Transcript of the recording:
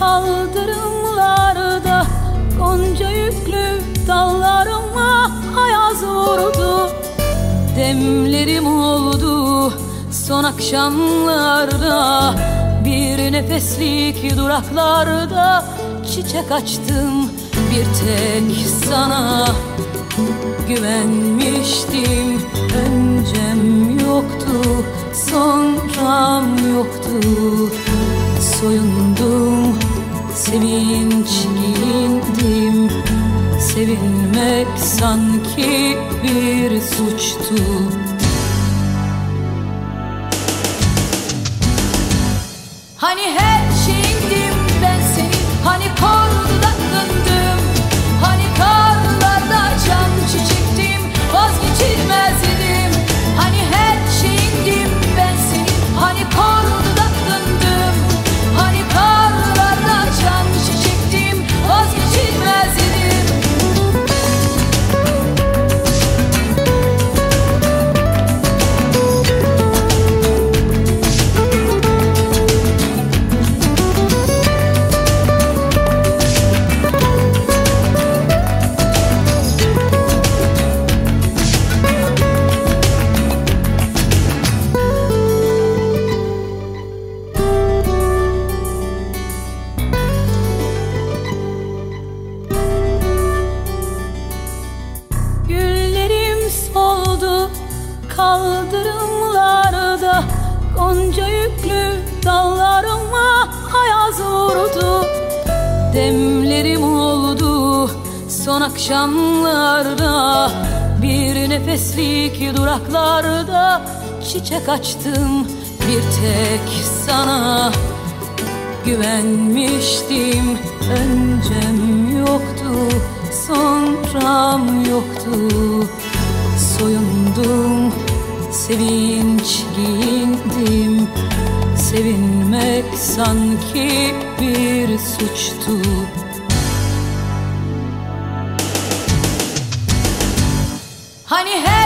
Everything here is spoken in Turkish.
Kaldırımlarda Gonca yüklü dallarıma Ayaz vurdu. Demlerim oldu Son akşamlarda. Bir nefeslik duraklarda Çiçek açtım bir tek sana. Güvenmiştim öncem yoktu Sonram yoktu. Soyundum sevinç giyindim Sevinmek sanki bir suçtu. Hani her son akşamlarda Bir nefeslik duraklarda Çiçek açtım bir tek sana. Güvenmiştim öncem yoktu Sonram yoktu. Soyundum sevinç giyindim Sevinmek sanki bir suçtu Hani her